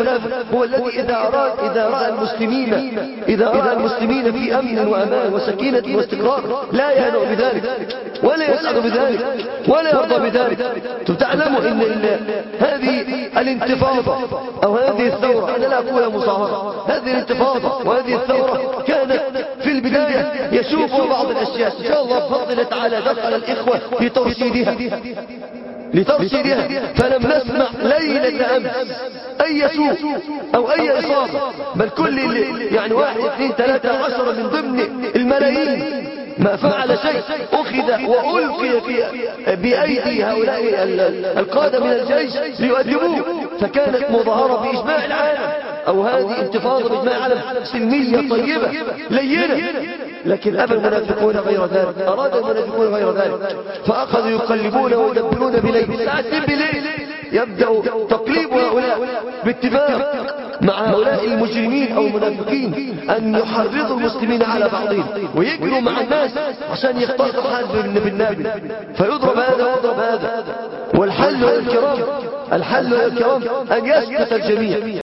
المنافق هو الذي إذا أراد إذا رأى المسلمين إذا رأى المسلمين في أمن وأمان وسكينة واستقرار لا يهنأ بذلك ولا يسعد بذلك ولا يرضى بذلك. تعلموا إن, إن هذه الانتفاضة أو هذه الثورة أنا لا أقول مصاهرة هذه الانتفاضة وهذه الثورة كانت في البداية يشوفوا بعض الأشياء. إن شاء الله بفضل تعالى دخل الإخوة في ترشيدها لترشيدها فلم نسمع ليلة أمس أي سوء أو أي إصابة. بل كل يعني واحد اثنين ثلاثة عشر من ضمن الملايين. ما فعل شيء أخذ وألقي بأيدي هؤلاء القادة من الجيش ليؤدبوه. فكانت مظاهرة بإجماع العالم أو هذه انتفاضة بإجماع العالم سلمية طيبة لينة. لكن أبى المنافقون غير ذلك. أراد المنافقون غير ذلك. فأخذوا يقلبون ويدبرون بليل. الساعة 2 بليل يبدأ تقليب هؤلاء. باتفاق مع هؤلاء المجرمين أو المنافقين أن يحرضوا المسلمين على بعضهم ويجروا مع الناس عشان يختصر حد بالنبي فيضرب هذا ويضرب هذا. والحل يا الكرام الحل يا الكرام أن يسكت الجميع.